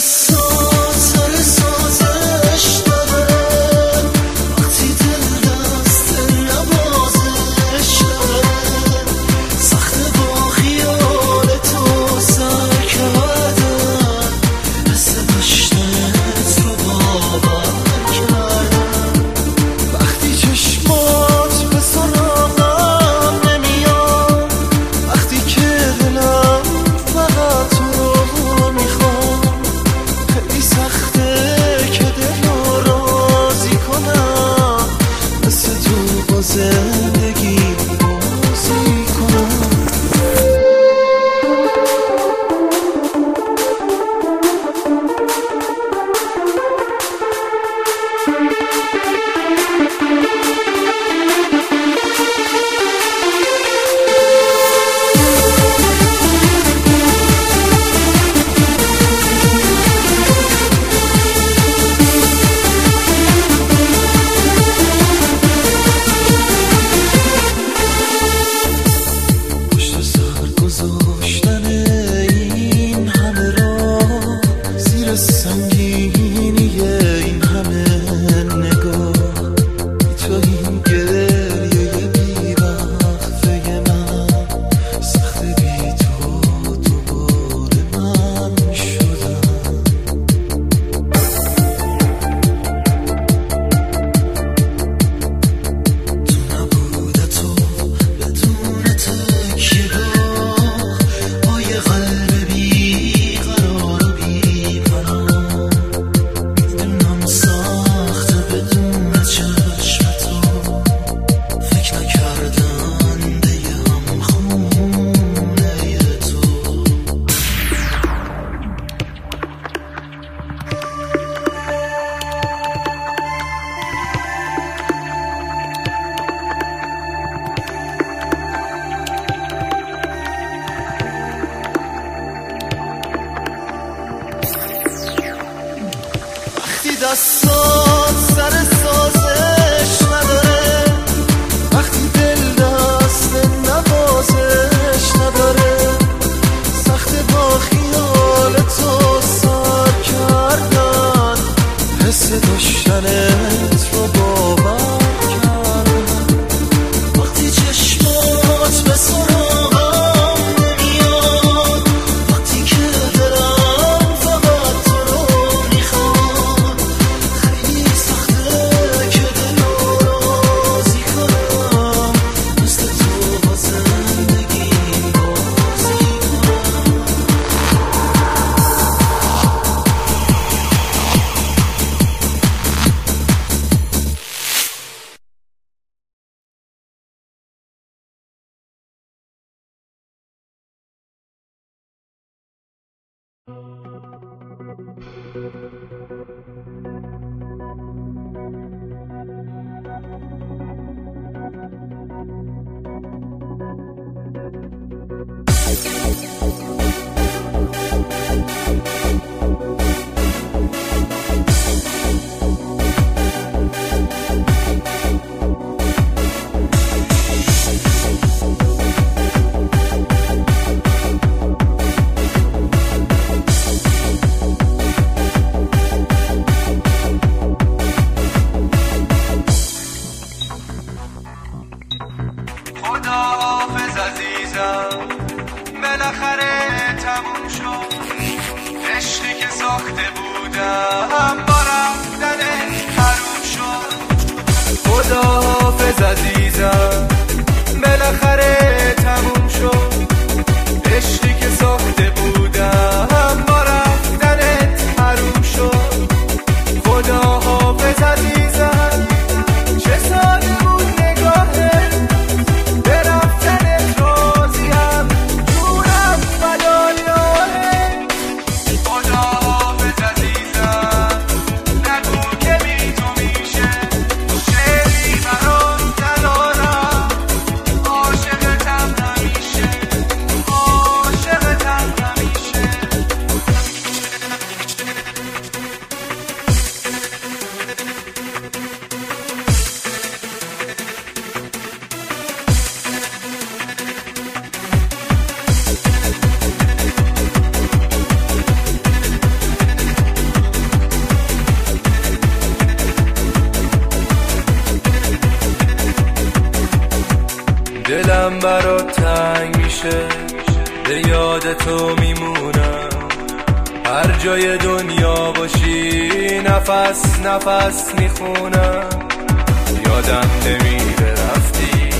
so شد. عشقی که ساخته بود. یاد تو میمونم. هر جای دنیا باشی نفس نفس می‌خونم. یادم نمیره رفتی.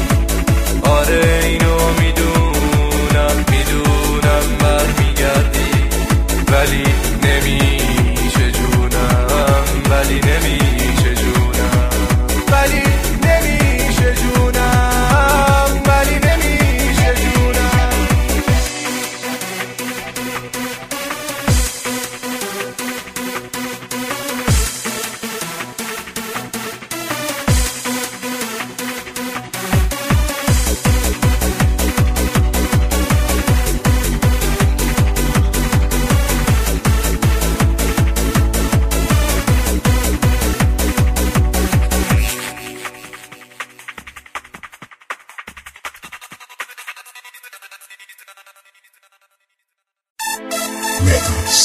آره اینو می‌دونم می‌دونم برمیگردی. ولی نمیشه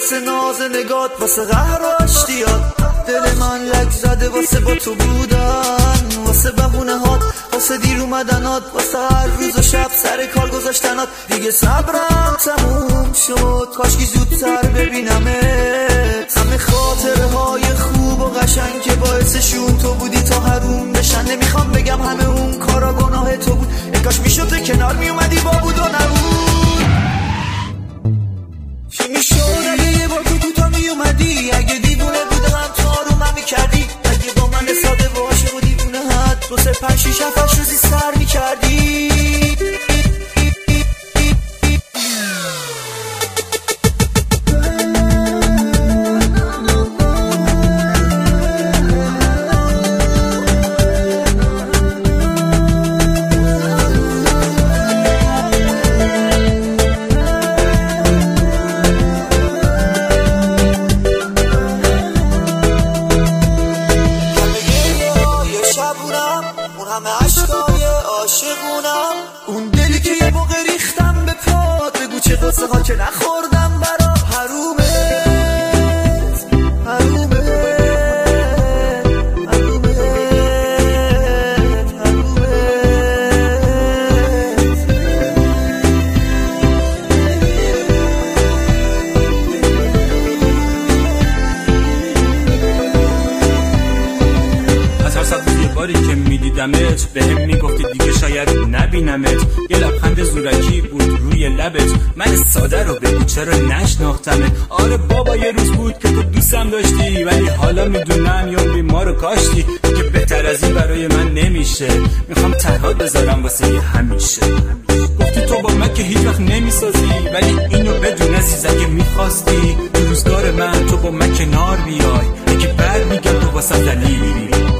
واسه ناز نگات واسه قهر و اشتیات دل من لک زده واسه با تو بودن واسه بهونه هات واسه دیر اومدنات واسه هر روز و شب سر کار گذاشتنات. دیگه صبرم تموم شد کاشکی زودتر ببینمت. همه خاطره های خوب و قشنگ که باعثشون تو بودی تا حروم بشن. نمی‌خوام بگم همه اون کارا گناه تو بود. ای کاش می‌شد کنار میومدی با بود و نبود. قصه ها که نخوردم. که میدیدمت به هم می‌گفتی دیگه شاید نبینمت. یه لبخند زورکی بود روی لبت. من ساده رو بگو چرا نشناختمت. آره بابا یه روز بود که تو دوستم داشتی ولی حالا می‌دونم یوم ما رو کاشتی که بهتر از این برای من نمیشه. می‌خوام تنها بذارم واسه یه همیشه. گفتی تو با من که هیچ وقت نمی‌سازی ولی اینو بدون عزیز اگه می‌خواستی. روزگار من تو با من کنار بیای. که بر میگم تو واسه دلیلی.